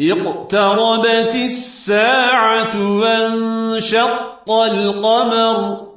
اقتربت الساعة وانشق القمر